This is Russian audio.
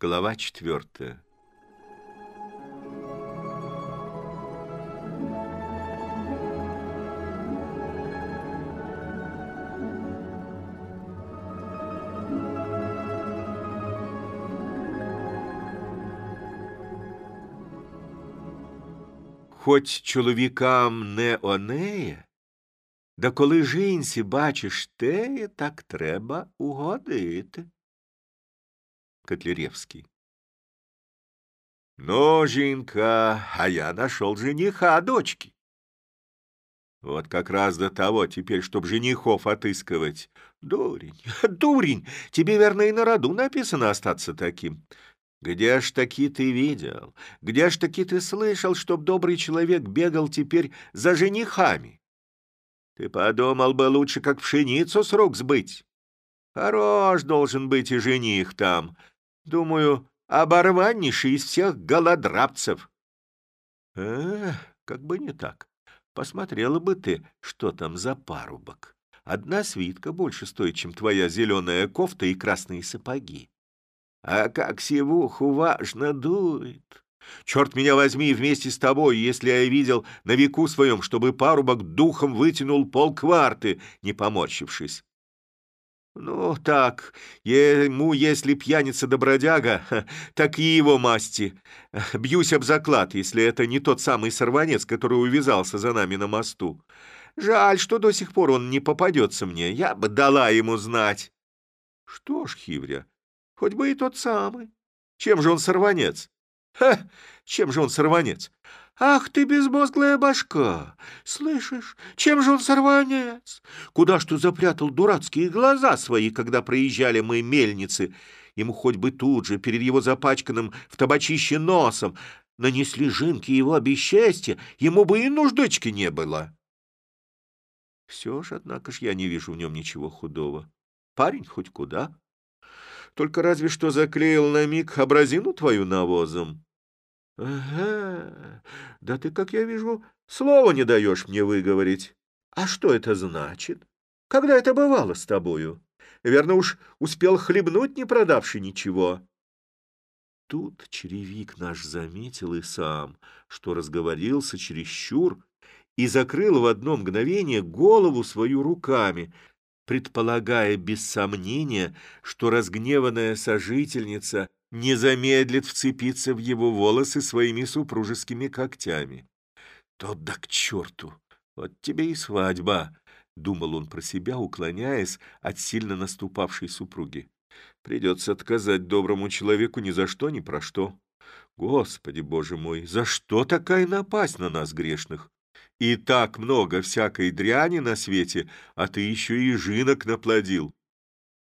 Глава четвертая. Хоч чоловікам не онеє, да коли жінці бачиш теє, так треба угодити. Котляревский. Но, Жинка, а я нашел жениха дочки. Вот как раз до того теперь, чтоб женихов отыскивать. Дурень, дурень, тебе, верно, и на роду написано остаться таким. Где ж таки ты видел, где ж таки ты слышал, чтоб добрый человек бегал теперь за женихами? Ты подумал бы лучше, как пшеницу с рук сбыть. Хорош должен быть и жених там, Думаю, оборваннейший из всех голодрабцев. Э, как бы не так. Посмотрела бы ты, что там за парубок. Одна свитка больше стоит, чем твоя зеленая кофта и красные сапоги. А как сивуху важно дует. Черт меня возьми вместе с тобой, если я видел на веку своем, чтобы парубок духом вытянул полкварты, не поморщившись. Ну, так, ему, если пьяница да бродяга, так и его масти. Бьюсь об заклад, если это не тот самый сорванец, который увязался за нами на мосту. Жаль, что до сих пор он не попадется мне, я бы дала ему знать. Что ж, Хивря, хоть бы и тот самый. Чем же он сорванец? Ха, чем же он сорванец? «Ах ты, безмозглая башка! Слышишь, чем же он сорванец? Куда ж ты запрятал дурацкие глаза свои, когда проезжали мы мельницы? Ему хоть бы тут же, перед его запачканным в табачище носом, нанесли жинки его обесчастья, ему бы и нуждочки не было». Все ж, однако ж, я не вижу в нем ничего худого. Парень хоть куда. Только разве что заклеил на миг образину твою навозом. Ага, да ты, как я вижу, слова не даешь мне выговорить. А что это значит? Когда это бывало с тобою? Верно уж успел хлебнуть, не продавший ничего. Тут черевик наш заметил и сам, что разговорился чересчур, и закрыл в одно мгновение голову свою руками, предполагая без сомнения, что разгневанная сожительница не замедлит вцепиться в его волосы своими супружескими когтями. Тот да к черту! Вот тебе и свадьба! — думал он про себя, уклоняясь от сильно наступавшей супруги. Придется отказать доброму человеку ни за что, ни про что. Господи, Боже мой, за что такая напасть на нас, грешных? И так много всякой дряни на свете, а ты еще и жинок наплодил.